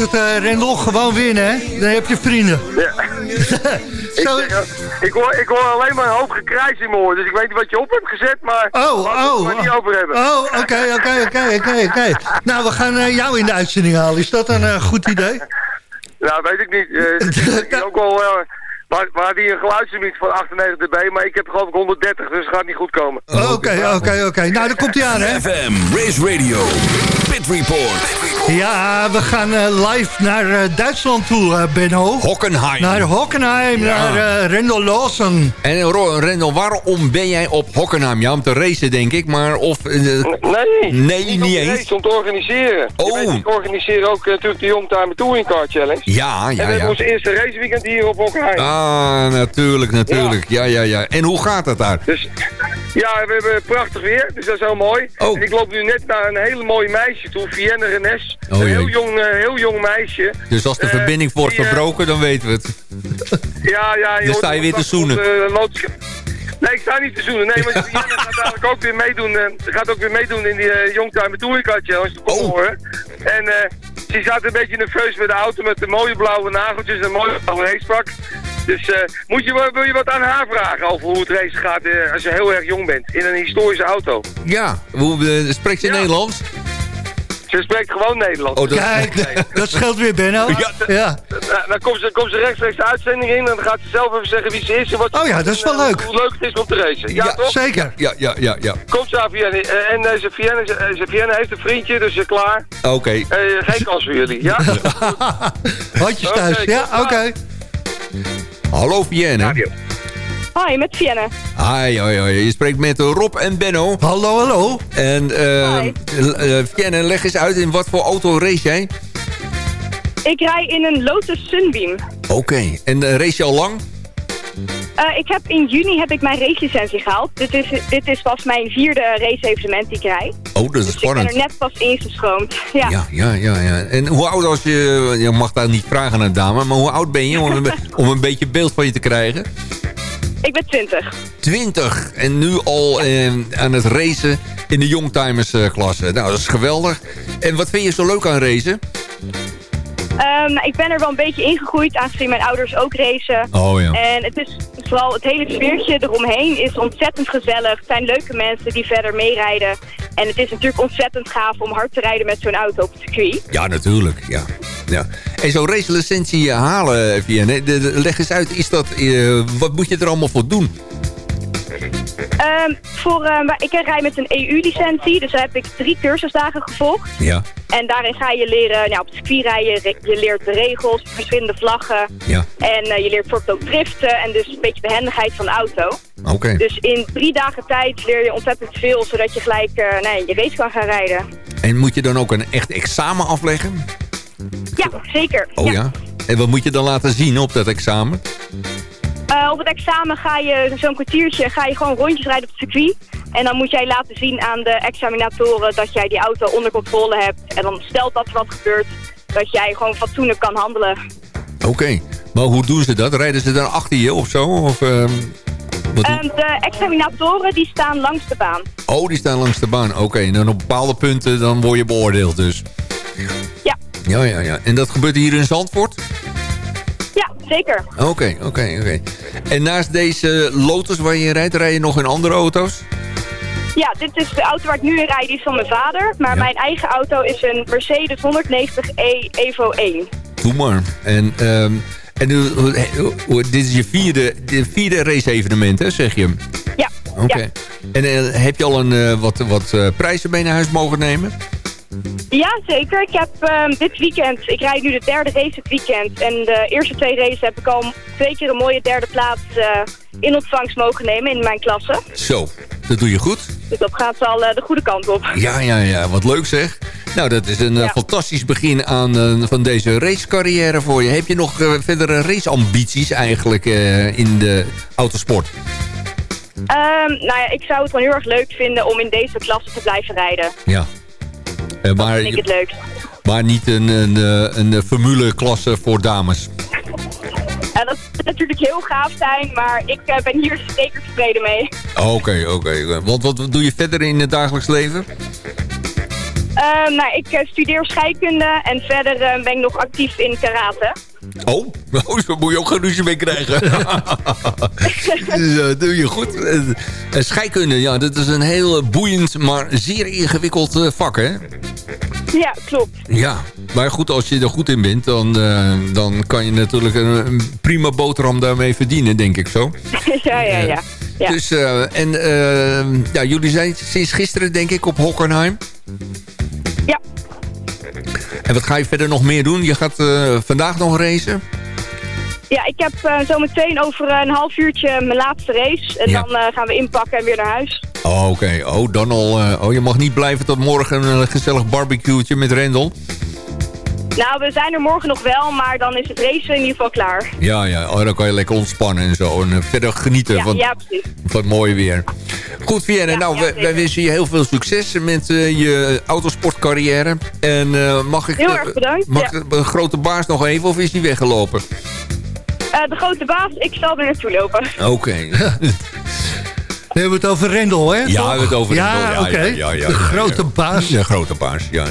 het, Rendel, gewoon winnen, hè? Dan heb je vrienden. Ja. Zo, Ik, zeg, ik, hoor, ik hoor alleen maar een hoop gekrijs in mijn oor. Dus ik weet niet wat je op hebt gezet, maar... Oh, het oh. maar niet over hebben. Oh, oké, oké, oké, oké, oké. Nou, we gaan eh, jou in de uitzending halen. Is dat een eh, goed idee? Nou, weet ik niet. Ik denk ook wel... maar we hadden hier een geluidslimiet van 98 dB, maar ik heb geloof ik 130, dus het gaat niet goed komen. Oké, oké, oké. Nou, dan komt hij aan, hè? FM, Race Radio, Pit Report. Ja, we gaan eh, live naar eh, Duitsland toe, eh, Benno. Hockenheim. Naar Hockenheim, Ja. naar Rendel Lawson. En Rendel, waarom ben jij op Hockenheim? Ja, om te racen, denk ik. Maar of... Nee, Nee, niet, niet om te eens. racen, om te organiseren. Oh. Je weet, ik organiseer ook natuurlijk de Youngtimer Touring Car Challenge. ja, en ja, we hebben ja. ons eerste raceweekend hier op Hockenheim. Ah, natuurlijk, natuurlijk. Ja. ja, ja, En hoe gaat het daar? Dus ja, we hebben prachtig weer, dus dat is heel mooi. Oh. En ik loop nu net naar een hele mooie meisje toe, Vienne Renes. Oh, een heel jong, eh, heel jong meisje. Dus als de Eh, verbinding wordt die, eh, verbroken, dan weten we het. Ja, ja. Dan sta je weer te zoenen. Op, Nee, ik sta niet te zoenen. Nee, maar Vienne gaat eigenlijk ook weer meedoen. eh, gaat ook weer meedoen in die uh, Youngtimer Touringkatje, als je het kon horen. En ze zat een beetje nerveus met de auto met de mooie blauwe nageltjes en een mooie blauwe heespak. Dus moet je, wil je wat aan haar vragen over hoe het race gaat als je heel erg jong bent in een historische auto? Ja, hoe, spreekt ze Nederlands? Ze spreekt gewoon Nederlands. Oh, dat- Kijk, dat scheelt weer, Benno. Ja. Ja. Nou, dan komt ze, komt ze rechtstreeks de uitzending in en dan gaat ze zelf even zeggen wie ze is en wat ze Oh ja, dat is wel eh, leuk. Hoe leuk het is om te racen. Ja, toch? Zeker. Ja, ja, ja, ja. Komt ze aan Vienne. Eh, En deze Vienne, uh, Vienne heeft een vriendje, dus eh, klaar. Oké. Eh, geen kans voor jullie, ja? Handjes thuis. Ja, oké. Hallo Vienne. Hoi, met Vienne. Hi, hoi, hoi. Je spreekt met Rob en Benno. Hallo, hallo. En eh, Vienne, leg eens uit in wat voor auto race jij? Ik rij in een Lotus Sunbeam. Oké. En eh, race je al lang? Eh, ik heb in juni heb ik mijn racelicentie gehaald. Dit is, dit is pas mijn vierde race-evenement die ik rij. Oh, dat is Dus ik ben spannend. er net pas ingestroomd. Ja. Ja, ja, ja, ja. En hoe oud als je... Je mag daar niet vragen aan een dame, maar hoe oud ben je om om een beetje beeld van je te krijgen? Ik ben 20. 20 en nu al eh, aan het racen in de youngtimers eh, klasse. Nou, dat is geweldig. En wat vind je zo leuk aan racen? Ehm, nou, ik ben er wel een beetje ingegroeid, aangezien mijn ouders ook racen. Oh ja. En het is vooral het hele sfeertje eromheen is ontzettend gezellig. Het zijn leuke mensen die verder meerijden. En het is natuurlijk ontzettend gaaf om hard te rijden met zo'n auto op het circuit. Ja, natuurlijk. Ja. Ja. En zo'n racelicentie eh, halen, de- de- leg eens uit, is dat, eh, wat moet je er allemaal voor doen? Ehm, voor, eh, maar ik rij met een EU-licentie, dus daar heb ik drie cursusdagen gevolgd. Ja. En daarin ga je leren, nou, op het circuit rijden, je, leert de regels, verschillende vlaggen. Ja. En eh, je leert bijvoorbeeld ook driften en dus een beetje behendigheid van de auto. Oké. Dus in drie dagen tijd leer je ontzettend veel, zodat je gelijk eh, nee, je race kan gaan rijden. En moet je dan ook een echt examen afleggen? Ja, zeker. Oh ja. En wat moet je dan laten zien op dat examen? Eh, op het examen ga je zo'n kwartiertje ga je gewoon rondjes rijden op het circuit. En dan moet jij laten zien aan de examinatoren dat jij die auto onder controle hebt. En dan stelt dat er wat gebeurt, dat jij gewoon fatsoenlijk kan handelen. Oké. Maar hoe doen ze dat? Rijden ze dan achter je of zo? Of, ehm, wat Ehm, de examinatoren die staan langs de baan. Oh, die staan langs de baan. Oké, en dan op bepaalde punten dan word je beoordeeld dus. Ja. Ja, ja, ja. En dat gebeurt hier in Zandvoort? Ja, zeker. Oké, oké, oké. En naast deze Lotus waar je rijdt, rij je nog in andere auto's? Ja, dit is de auto waar ik nu in rijd, die is van mijn vader. Maar mijn eigen auto is een Mercedes 190e Evo 1. Doe maar. En, ehm, en dit is je vierde, de vierde race-evenement, hè, zeg je? Ja. Oké. ja. En eh, heb je al een, eh, wat, wat eh, prijzen mee naar huis mogen nemen? Ja, zeker. Ik heb ehm, dit weekend, ik rijd nu de derde race het weekend. En de eerste twee races heb ik al twee keer een mooie derde plaats eh, in ontvangst mogen nemen in mijn klasse. Zo, dat doe je goed. Dus dat gaat al eh, de goede kant op. Ja, ja, ja. Wat leuk zeg. Nou, dat is een eh, Ja. fantastisch begin aan, van deze racecarrière voor je. Heb je nog verdere raceambities eigenlijk in de autosport? Ehm, nou ja, ik zou het wel heel erg leuk vinden om in deze klasse te blijven rijden. Ja. Eh, maar, Dat vind ik het leukst. maar niet een, een, eh, een, formuleklasse voor dames. En dat zou natuurlijk heel gaaf zijn, maar ik eh, ben hier zeker tevreden mee. Oké, oké. Want wat doe je verder in het dagelijks leven? Ehm, nou, ik eh, studeer scheikunde en verder eh, ben ik nog actief in karate. Oh, oh zo moet je ook geen ruzie mee krijgen. dus, eh, doe je goed. Eh, scheikunde, ja, dat is een heel boeiend, maar zeer ingewikkeld eh, vak, hè? Ja, klopt. Ja, maar goed, als je er goed in bent, dan, dan kan je natuurlijk een, een prima boterham daarmee verdienen, denk ik zo. ja, ja, ja. ja. Dus, en ja, jullie zijn sinds gisteren, denk ik, op Hockenheim. Ja. En wat ga je verder nog meer doen? Je gaat eh, vandaag nog racen? Ja, ik heb eh, zometeen over een half uurtje mijn laatste race. En Ja. dan eh, gaan we inpakken en weer naar huis. Oh, Oké, oh, dan al. eh, oh, je mag niet blijven tot morgen een gezellig barbecue'tje met Rendel. Nou, we zijn er morgen nog wel, maar dan is het racen in ieder geval klaar. Ja, ja, oh, dan kan je lekker ontspannen en zo. En eh, verder genieten Ja, van, ja, van het mooie weer. Goed, Vienne, nou, ja, wij, wensen je heel veel succes met eh, je autosportcarrière. En eh, mag ik, Heel erg bedankt, mag ja. de, de grote baas nog even of is die weggelopen? Eh, de grote baas, ik zal er naartoe lopen. Oké. We hebben het over Rendel, hè? Ja, we hebben het over ja, Rendel, ja, ja, ja, ja, de grote baas. De grote baas, ja.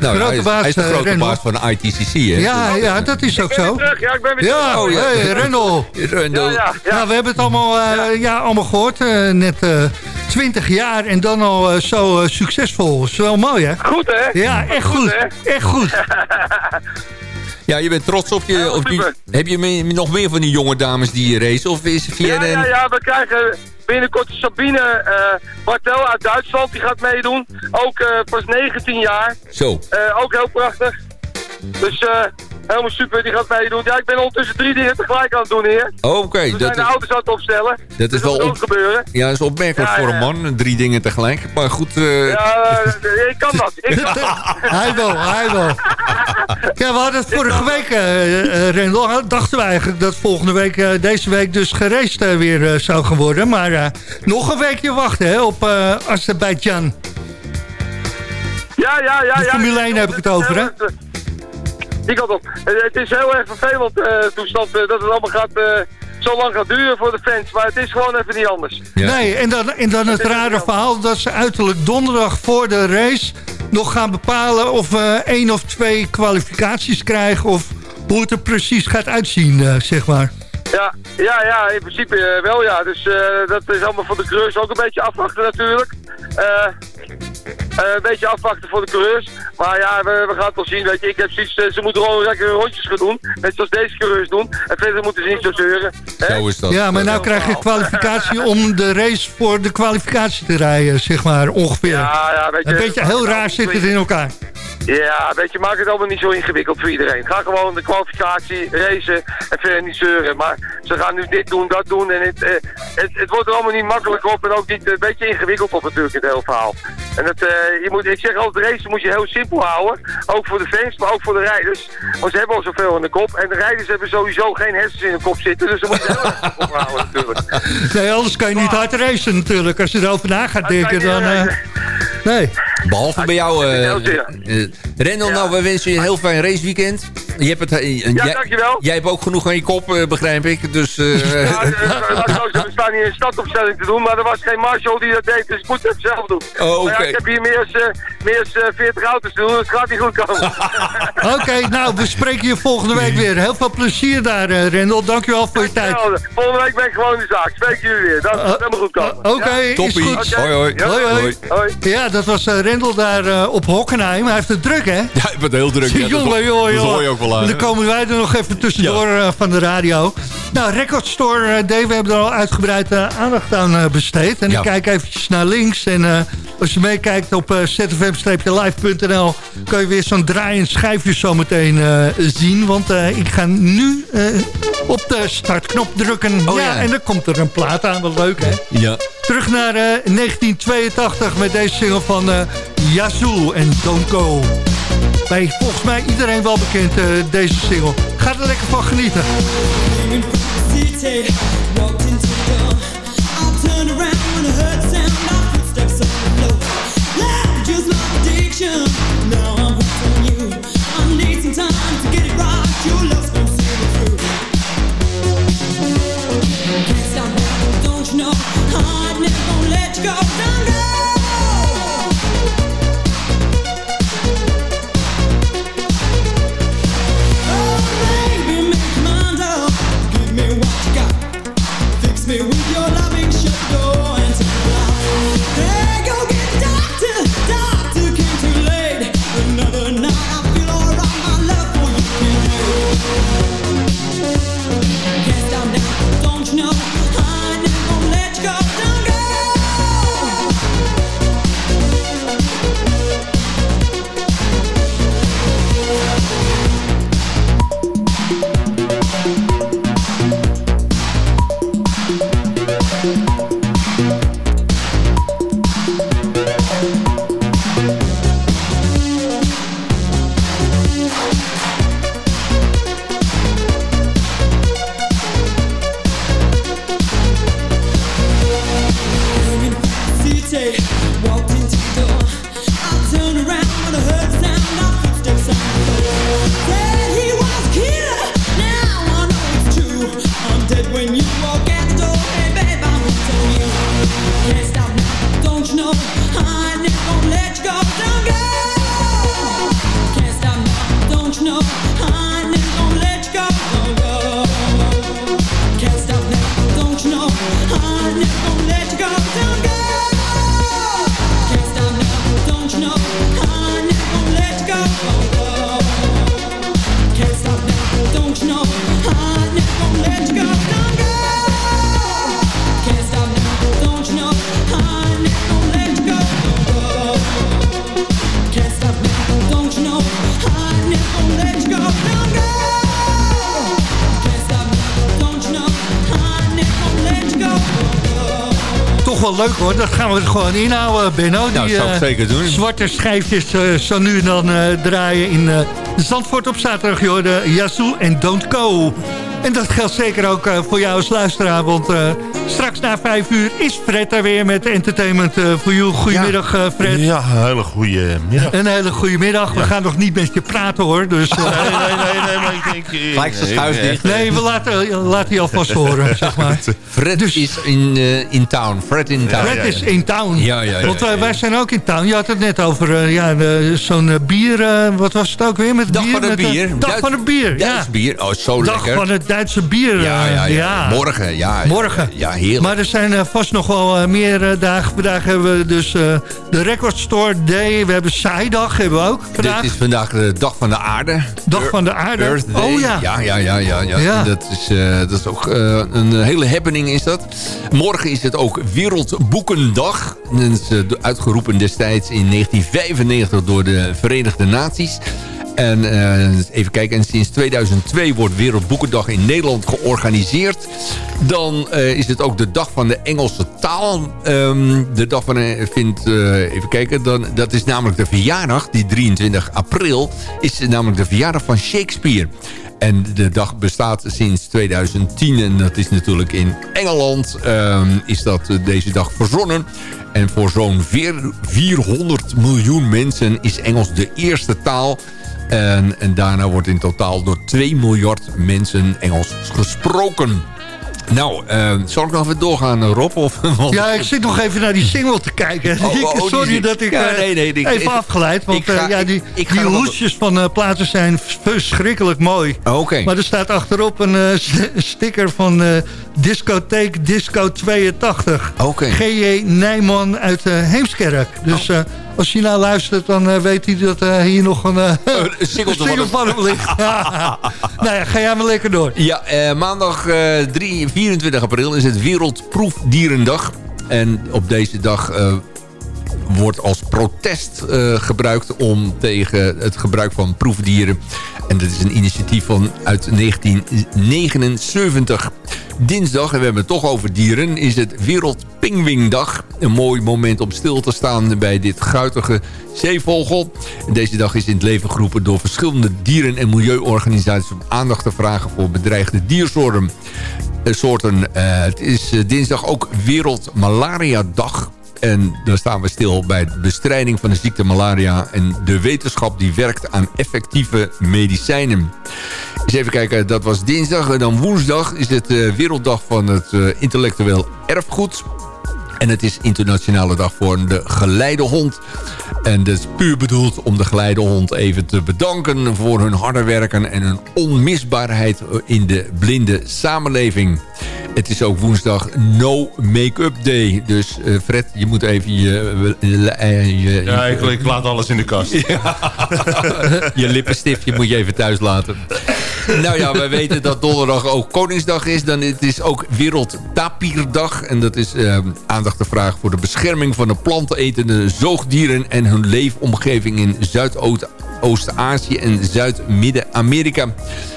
Nou, Grote hij, is, baas, hij is de eh, grote Rendel. baas van de ITCC, hè? Ja, ja, dat is ook zo. Terug, ja, ik ben weer Ja, terug. Oh, ja. hey, Rendel. Rendel. Ja, ja, ja. Nou, we hebben het allemaal, eh, ja. allemaal gehoord. eh, net eh 20 jaar en dan al zo succesvol. is wel mooi, hè? Goed, hè? Ja, echt goed. hè? Echt goed. Ja, je bent trots op je... Op die, heb je me- nog meer van die jonge dames die racen? Of is via Ja, ja, ja, we krijgen binnenkort Sabine eh Bartel uit Duitsland, die gaat meedoen. Ook eh, pas 19 jaar. Zo. Eh, ook heel prachtig. Dus eh, helemaal super, die gaat meedoen. Ja, ik ben ondertussen drie dingen tegelijk aan het doen hier. Oh, Oké, We zijn dat de is, auto's aan het opstellen. dat dus is wel dat moet op, ook gebeuren. ja, dat is opmerkelijk Ja, voor ja, een man. Drie dingen tegelijk. Maar goed, eh, Ja, eh, ik kan dat. Ik kan dat. hij wel, hij wel. Ja, we hadden het vorige week, eh eh, Rendel, dachten we eigenlijk dat volgende week, eh, deze week dus gereisd weer zou gaan worden. Maar eh, nog een weekje wachten hè, op eh Azerbeidzjan. Ja, ja, ja. De ja. Formule 1 heb ik het over, hè? Die kant op. Eh, Het is heel erg vervelend eh, toestand eh, dat het allemaal gaat, eh, zo lang gaat duren voor de fans. Maar het is gewoon even niet anders. Ja. Nee, en dan, en dan het rare verhaal dat ze uiterlijk donderdag voor de race nog gaan bepalen of we één of twee kwalificaties krijgen of hoe het er precies gaat uitzien, eh, zeg maar. Ja, ja, ja, in principe wel ja. Dus eh, dat is allemaal voor de coureurs ook een beetje afwachten natuurlijk. Eh, een beetje afwachten voor de coureurs. Maar ja, we, we gaan het wel zien. Weet je. Ik heb zoiets, eh, ze moeten gewoon lekker rondjes gaan doen. Net zoals deze coureurs doen. En verder moeten ze niet zo zeuren. hè? zo is dat. Ja, maar nou krijg je kwalificatie om de race voor de kwalificatie te rijden, zeg maar, ongeveer. Ja, ja, weet je. Een beetje heel raar zit het in elkaar. Ja, weet je, maak het allemaal niet zo ingewikkeld voor iedereen. Ga gewoon de kwalificatie, racen en verder niet zeuren. Maar ze gaan nu dit doen, dat doen en het, eh, het, het wordt er allemaal niet makkelijk op en ook niet een beetje ingewikkeld op natuurlijk, het hele verhaal. En het, eh, je moet, ik zeg altijd, racen moet je heel simpel houden. Ook voor de fans, maar ook voor de rijders. Want ze hebben al zoveel in de kop. En de rijders hebben sowieso geen hersens in de kop zitten, dus ze moeten heel erg simpel houden natuurlijk. Nee, anders kan je niet hard racen natuurlijk. Als je erover na gaat denken, dan... eh, nee. Behalve bij jou, Ja, eh eh, Rendel, nou, we wensen je een heel fijn raceweekend. Je hebt het, eh, Ja, jij, dankjewel. jij hebt ook genoeg aan je kop, eh, begrijp ik. Dus, eh, Ja, eh, we staan hier een stadopstelling te doen, maar er was geen marshal die dat deed, dus ik moet het zelf doen. Oh, Maar ja, oké. ik heb hier meer dan meer eh, 40 auto's te doen, dus het gaat niet goed komen. Oké, nou, we spreken je volgende week weer. Heel veel plezier daar, eh, Rendel. Dankjewel voor je tijd. Volgende week ben ik gewoon in de zaak. Spreek jullie weer. Dat gaat helemaal goed komen. Uh, Oké, Ja? is goed. Hoi, hoi. Ja. Hoi, hoi. Hoi. Hoi. Ja, dat was eh, Rendel daar eh, op Hockenheim. Hij heeft het druk, hè? Ja, ik ben heel druk. Ja, jongen, jongen, dat hoor je ook wel aan. Dan komen wij er nog even tussendoor eh, van de radio. Nou, Record Store eh, Day, we hebben er al uitgebreid eh, aandacht aan besteed. En Ja. ik kijk eventjes naar links. En als je meekijkt op zfm-live.nl... kan je weer zo'n draaiend schijfje zometeen zien. Want ik ga nu op de startknop drukken. Oh, ja, ja. en dan komt er een plaat aan. Wat leuk, hè? Ja. Terug naar eh, 1982 met deze single van Yazoo en Don't Go. Bij volgens mij iedereen wel bekend, eh, deze single. Ga er lekker van genieten. Leuk hoor. Dat gaan we er gewoon inhouden, Benno. Nou, Die zou ik eh, zeker doen. zwarte schijfjes eh, zo nu en dan eh, draaien in Zandvoort op zaterdag. joh. De Yazoo en Don't Go. En dat geldt zeker ook voor jou als luisteraar. Want straks na vijf uur is Fred er weer met Entertainment eh, voor jou. Goedemiddag eh, Fred. Ja, een hele goede middag. Een hele goede middag. We gaan nog niet met je praten hoor. Dus, eh, Nee, nee, nee, nee, maar ik denk... eh, Gelijk zijn nee, schuif nee, dicht. nee, we laten, laten je alvast horen, zeg maar. Fred is in, eh, in town. Fred in town. Fred is in town. Ja, ja, ja, Want wij zijn ook in town. Je had het net over eh, ja, zo'n bier. eh, wat was het ook weer? Met Dag bier, van het met, bier. dag Duits- van het bier, ja. Duits bier. Oh, zo Dag lekker. van het Duitse bier. ja, ja, ja, Morgen, ja. Morgen. Ja, heerlijk. Maar er zijn eh, vast nog wel eh, meer eh, dagen. Vandaag hebben we dus de Record Store Day. We hebben Saaidag hebben we ook vandaag. Dit is vandaag de dag van de aarde. Dag van de aarde. Earth Day. Oh ja. Ja, ja, ja. ja, ja. Ja. En Dat, is, dat is ook een hele happening is dat. Morgen is het ook Wereldboekendag. Dat is uitgeroepen destijds in 1995 door de Verenigde Naties. En eh, even kijken, en sinds 2002 wordt Wereldboekendag in Nederland georganiseerd. Dan eh, is het ook de dag van de Engelse taal. Ehm, de dag van, eh, even kijken, dan, dat is namelijk de verjaardag, die 23 april, is namelijk de verjaardag van Shakespeare. En de dag bestaat sinds 2010 en dat is natuurlijk in Engeland ehm, is dat deze dag verzonnen. En voor zo'n veer- 400 miljoen mensen is Engels de eerste taal. En, en daarna wordt in totaal door 2 miljard mensen Engels gesproken. Nou, eh, zal ik nog even doorgaan, Rob? Of, want- Ja, ik zit nog even naar die single te kijken. Oh, oh, Sorry dat ik Ja, eh, nee, nee, ik- even afgeleid. Want ik ga- eh, ja, die, ik- hoesjes van eh, platen zijn verschrikkelijk mooi. Oké. Maar er staat achterop een eh, st- sticker van eh discotheek Disco 82. Oké. G.J. Nijman uit eh, Heemskerk. Dus Oh. eh, als je nou luistert, dan eh, weet hij dat eh, hier nog een, eh, Een single van hem ligt. nou ja, ga jij maar lekker door. Ja, maandag eh, 3, 24 april is het Wereldproefdierendag. En op deze dag wordt als protest eh, gebruikt om tegen het gebruik van proefdieren. En dat is een initiatief van uit 1979. Dinsdag, en we hebben het toch over dieren, is het Wereldpingwingdag. Een mooi moment om stil te staan bij dit guitige zeevogel. Deze dag is in het leven geroepen door verschillende dieren- en milieuorganisaties... om aandacht te vragen voor bedreigde diersoorten. Eh. Eh, het is dinsdag ook Wereldmalaria-dag. En dan staan we stil bij de bestrijding van de ziekte malaria... en de wetenschap die werkt aan effectieve medicijnen. Eens even kijken, dat was dinsdag. En dan woensdag is het eh, Werelddag van het eh, intellectueel erfgoed. En het is internationale dag voor de geleidehond. En dat is puur bedoeld om de geleidehond even te bedanken... voor hun harde werken en hun onmisbaarheid in de blinde samenleving. Het is ook woensdag No Make-up Day. Dus eh, Fred, je moet even je... eh, je, Ja, ik, ik laat alles in de kast. je lippenstiftje moet je even thuis laten. Nou ja, wij weten dat donderdag ook Koningsdag is. Dan het is ook Wereldtapierdag. En dat is eh, aandacht te vragen voor de bescherming van de plantenetende zoogdieren... en hun leefomgeving in Zuidoost-Azië en Zuid-Midden-Amerika.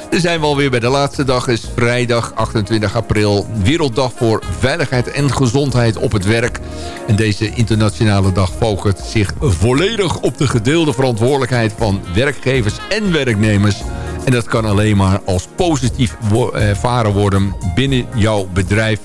Dan zijn we alweer bij de laatste dag. is vrijdag 28 april. Werelddag voor veiligheid en gezondheid op het werk. En deze internationale dag focust zich volledig op de gedeelde verantwoordelijkheid van werkgevers en werknemers. En dat kan alleen maar als positief wo- ervaren worden binnen jouw bedrijf.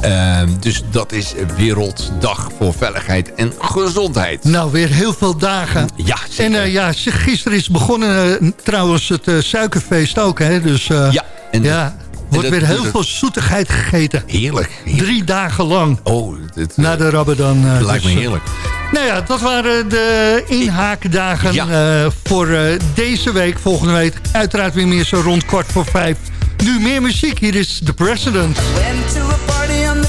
Ehm, dus dat is Werelddag voor Veiligheid en Gezondheid. Nou, weer heel veel dagen. Ja, En eh, ja, gisteren is begonnen eh, trouwens het eh, suikerfeest ook, hè? Dus eh, Ja, en ja, wordt dat weer heel veel zoetigheid gegeten. Heerlijk. Drie dagen lang. Oh, dit, Na de Ramadan. eh, lijkt me dus, eh, heerlijk. Nou ja, dat waren de inhaakdagen Ja. eh, voor eh, deze week. Volgende week uiteraard weer meer zo rond kwart voor vijf. Nu meer muziek. Hier is The President. Went to a party on the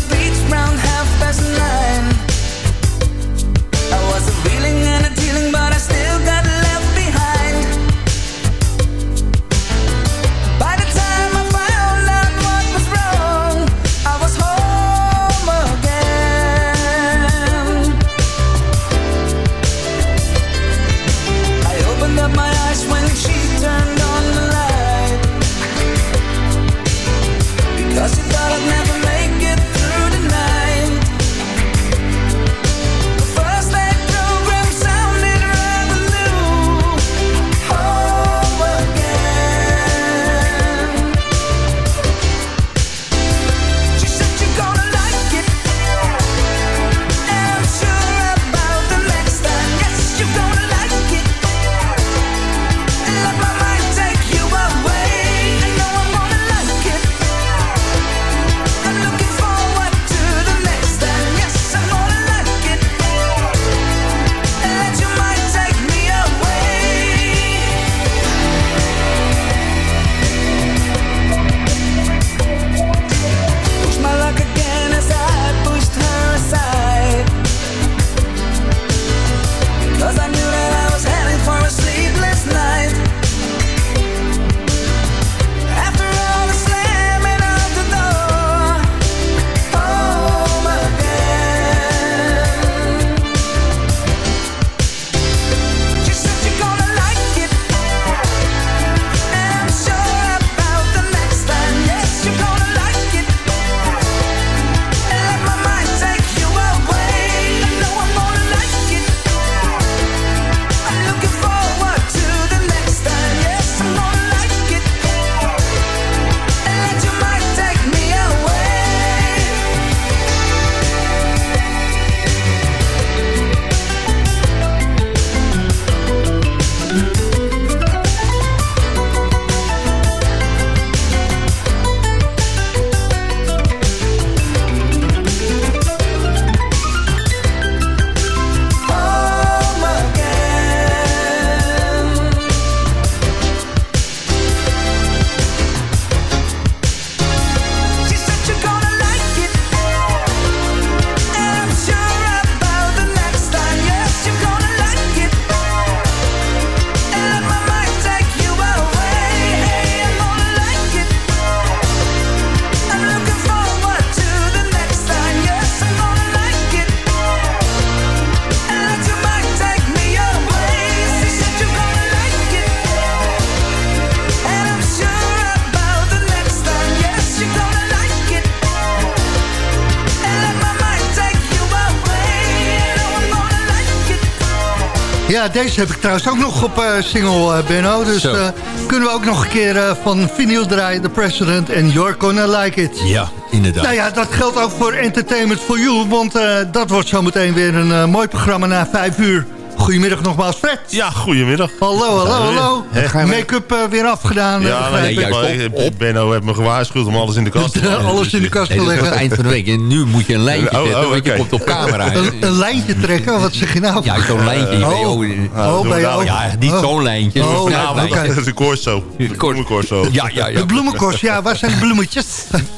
Ja, deze heb ik trouwens ook nog op eh, single, eh, Benno. Dus eh, kunnen we ook nog een keer van vinyl draaien, The President en You're Gonna Like It. Ja, inderdaad. Nou ja, dat geldt ook voor Entertainment for You, want dat wordt zometeen weer een mooi programma na vijf uur. Goedemiddag nogmaals, Fred. Ja, goedemiddag. Hallo, hallo, hallo. Make-up eh, weer afgedaan. eh, Ja, begrijp nee, ik. maar ik- Benno heeft me gewaarschuwd om alles in de kast te leggen. Alles in de kast Nee, te het leggen. eind van de week. En nu moet je een lijntje Oh, oh, zetten, want je komt op camera. Een, een lijntje trekken, wat zeg je nou? Ja, zo'n lijntje. Oh, Oh, oh, nou. ja, niet oh. zo'n lijntje. Oh, ja. Dat is de corso. De bloemencorso. Ja, ja, ja. De bloemenkorst, ja, waar zijn de bloemetjes?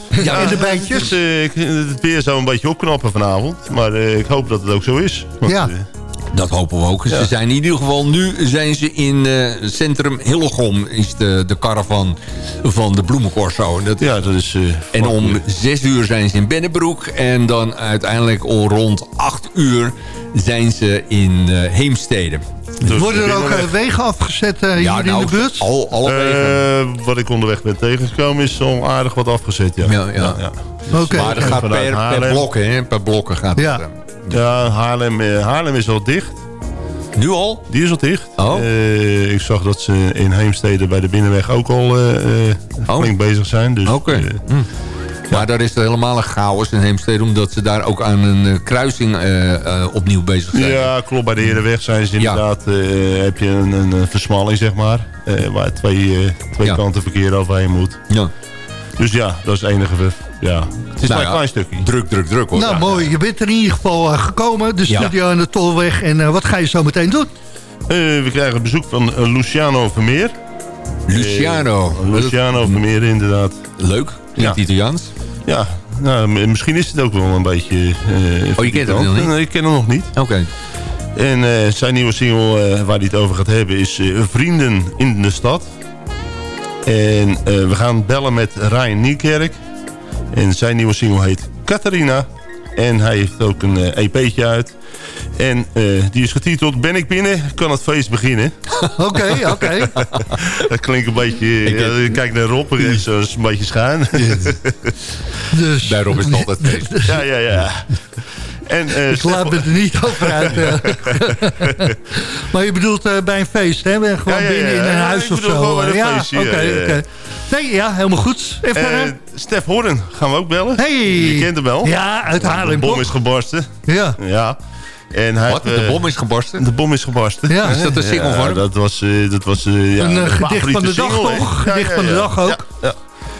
Ja, en de Het, bijtjes? is, eh, ik- het weer zou een beetje opknappen vanavond. Maar eh, ik hoop dat het ook zo is. Ja. Dat hopen we ook. Ze zijn in ieder geval, nu zijn ze in eh, centrum Hillegom, is de, de caravan van de bloemencorso. Dat, ja, dat is... eh, en om zes uur zijn ze in Bennebroek. En dan uiteindelijk om rond acht uur zijn ze in eh, Heemstede. Dus Worden er ook eh, wegen afgezet eh, Ja, hier nou, in de buurt? Al, alle wegen. Eh, wat ik onderweg ben tegengekomen is al aardig wat afgezet, ja. Ja, ja. Oké. maar dat gaat per, per blokken, hè? Per blokken gaat Ja. het. Ja, Haarlem, Haarlem is al dicht. Nu al? Die is al dicht. Oh. Ik zag dat ze in Heemstede bij de Binnenweg ook al Oh. flink bezig zijn. Dus, Oké. Hm. Maar daar is er helemaal een chaos in Heemstede... omdat ze daar ook aan een eh, kruising eh, eh, opnieuw bezig zijn. ja, klopt. Bij de Herenweg zijn ze Ja. inderdaad... eh, heb je een, een, versmalling, zeg maar. eh, waar twee, eh, twee Ja. kanten verkeer overheen moet. Ja. Dus ja, dat is het enige... Ja. Het is Nou maar een ja, klein stukje. Druk, druk, druk hoor. Nou, mooi. Je bent er in ieder geval gekomen. De Ja. studio aan de Tolweg. En eh, wat ga je zo meteen doen? Eh, we krijgen bezoek van Luciano Vermeer. Luciano. Luciano Vermeer, inderdaad. Leuk. Klinkt Ja. Italiaans. Ja, nou, misschien is het ook wel een beetje... eh, Oh, je kent hem nog niet? Nee, ik ken hem nog niet. Oké. En eh, zijn nieuwe single eh, waar hij het over gaat hebben is Vrienden in de Stad. En we gaan bellen met Ryan Niekerk. En zijn nieuwe single heet Catharina. En hij heeft ook een EP'tje uit. En eh, die is getiteld Ben ik binnen, kan het feest beginnen. Oké, oké. Dat klinkt een beetje... Ik kijk naar Rob, dat is een beetje schuin. Dus Bij Rob is het altijd feest. ja, ja, ja. En, eh, ik laat me er niet over uit. eh. maar je bedoelt eh, bij een feest, hè? Gewoon Ja, ja, ja. binnen in een Ja, huis ik of bedoel zo. gewoon bij een ja, oké, oké. Nee, ja, helemaal goed. En Eh, verder? Stef Horren gaan we ook bellen. Hey. Je kent hem wel. Ja, uit Haarlem, De bom is gebarsten. Ja. Ja. En hij Wat? De eh, bom is gebarsten? De bom is gebarsten. Ja. Is dat een single voor hem? Dat was, eh, dat was eh, ja, Een, gedicht van de dag, single, toch? Gedicht van de dag ook. Ja, ja.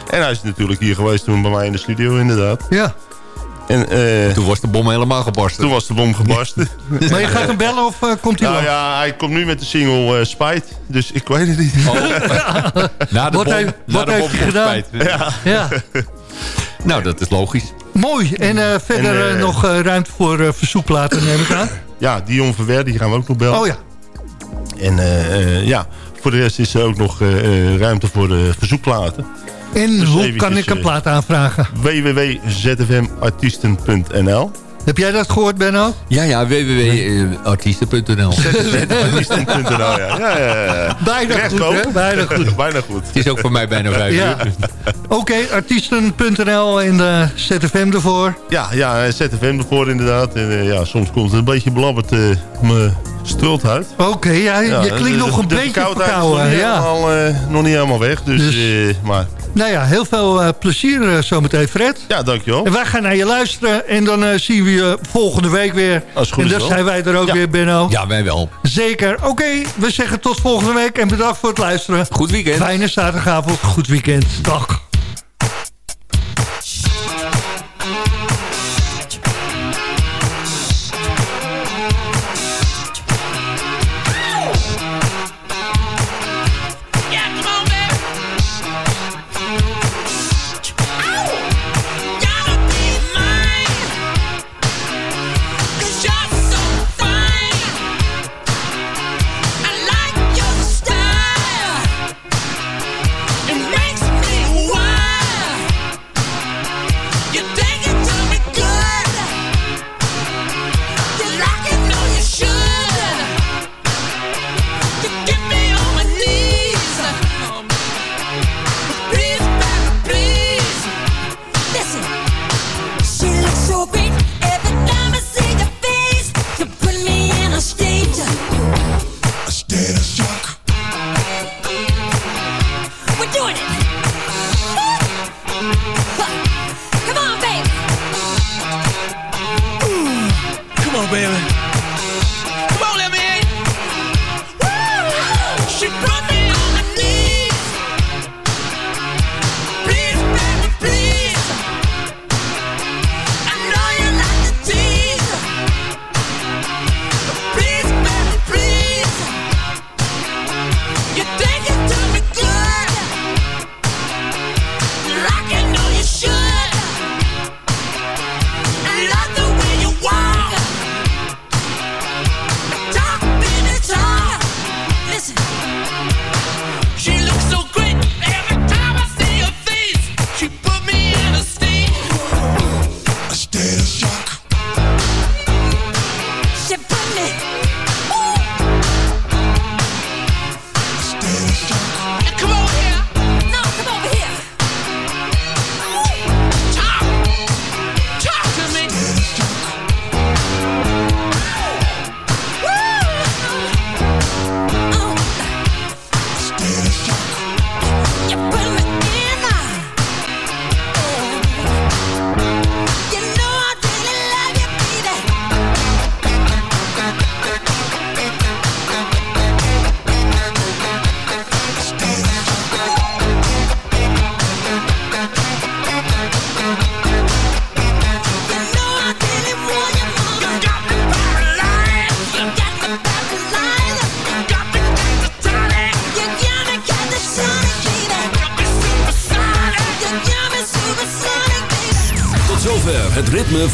En hij is natuurlijk hier geweest toen bij mij in de studio, inderdaad. Ja. En eh, Toen was de bom helemaal gebarsten. toen was de bom gebarsten. Maar je gaat hem bellen of komt hij nou langs? ja, hij komt nu met de single eh Spijt. Dus ik weet het niet. Oh. Na de Wat bom, heeft- na wat de heeft bom hij gedaan? spijt. Ja. Ja, Nou, dat is logisch. mooi. En eh, verder En, eh, eh, nog ruimte voor verzoekplaten, neem ik aan. Ja, Dion Verwer, die gaan we ook nog bellen. Oh ja. En ja, voor de rest is er ook nog ruimte voor verzoekplaten. En Dus hoe kan ik een plaat aanvragen? www.zfmartiesten.nl Heb jij dat gehoord, Benno? Ja, ja, www.artiesten.nl Artiesten.nl, ja. ja, ja, ja. Bijna Recht goed, hè? Bijna goed. Bijna goed. Het is ook voor mij bijna vijf Ja. uur. Oké, artiesten.nl en de ZFM ervoor. Ja, ja, ZFM ervoor inderdaad. En eh, ja, soms komt het een beetje belabberd eh mijn strot uit. Oké, ja, Ja, je klinkt de- nog een de beetje is verkouden. Nog niet, Ja. helemaal, eh, nog niet helemaal weg. Dus, Dus- eh, maar Nou ja, heel veel eh, plezier zometeen, Fred. ja, dankjewel. En wij gaan naar je luisteren en dan eh, zien we je volgende week weer. Als goed en dan zijn wij er ook Ja. weer, Benno. Ja, wij wel. Zeker. Oké, we zeggen tot volgende week en bedankt voor het luisteren. Goed weekend. Fijne zaterdagavond, goed weekend. Dag.